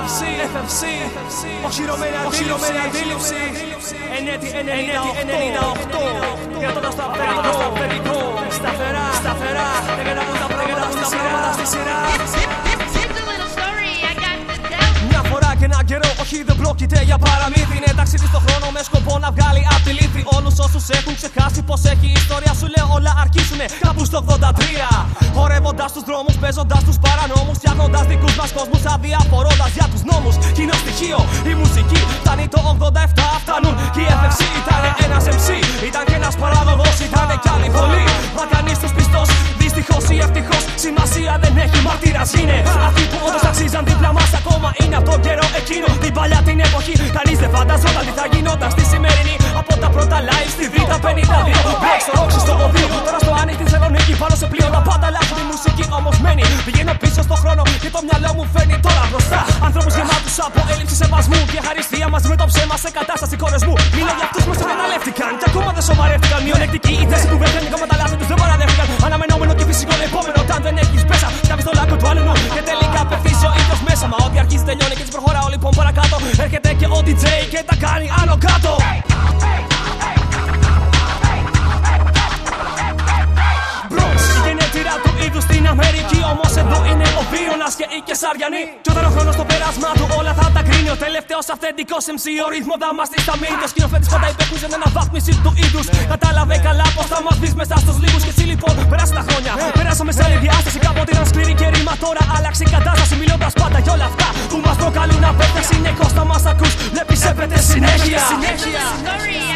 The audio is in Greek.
FFC, FFC, οχυρωμένη αντίληψη Ενέτη 98 όχι δεν πρόκειται για παραμύθι. Είναι ταξίδι στο χρόνο με σκοπό να βγάλει απ' τη λύθη. Όλους όσους έχουν ξεχάσει πως έχει η ιστορία σου, λέω όλα αρκίσουνε κάπου στο 83. Χορεύοντας τους δρόμους, παίζοντας τους παρανόμους, φτιάχνοντας δικούς μας κόσμους, αδιαφορώντας για τους νόμους. Κοινό στοιχείο, η μουσική φτάνει το 87. Φτάνουν και η FFC σημασία δεν έχει. Μάρτυρα είναι αυτοί που όντως αξίζαν δίπλα μας ακόμα είναι από τον καιρό εκείνο. Την παλιά την εποχή, κανείς δεν φανταζόταν τι θα γινόταν στη σημερινή. Από τα πρώτα live στη Β' 52. Break στο ρόξι στο οδείο. Τώρα στο Άννη στη Θεσσαλονίκης πάνω σε πλοίο. Τα πάντα αλλάζουν τη μουσική όμως μένει. Πηγαίνω πίσω στο χρόνο και το μυαλό μου φέρνει τώρα μπροστά. Ανθρώπους γεμάτους από έλλειψη σεβασμού και χαριστία μαζί με το ψέμα σε κατάσταση κορεσμού. Μιλώ για αυτούς που σε εκμεταλλεύτηκαν και ακόμα δεν σοβαρεύτηκαν. Μειονεκτική Έρχεται και ο DJ και τα κάνει άλλο κάτω. Bronx, η γενέτειρα του είδους στην Αμερική. Όμως εδώ είναι ο Βίρονα και η Κεσαριανή. Κι όταν ο χρόνος στο πέρασμα του όλα θα τα κρίνει. Ο τελευταίος αυθεντικός MC, ο ρυθμός θα μα στα μήνυμα. Ο σκηνοθέτη πάντα υπεκούσε την αναβάθμιση του είδους. Κατάλαβε καλά πως θα μα δει μέσα στους λίγους. Και εσύ λοιπόν περάσαν τα χρόνια. Περάσαμε σε άλλη διάσταση. Κάποτε ήταν σκληρή και ρήμα τώρα άλλαξε η κατάσταση. Παραπέτα συνεχώ τα μας ακούς. Δεν πιστεύετε συνέχεια. Συνέχεια.